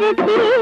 प्यार थी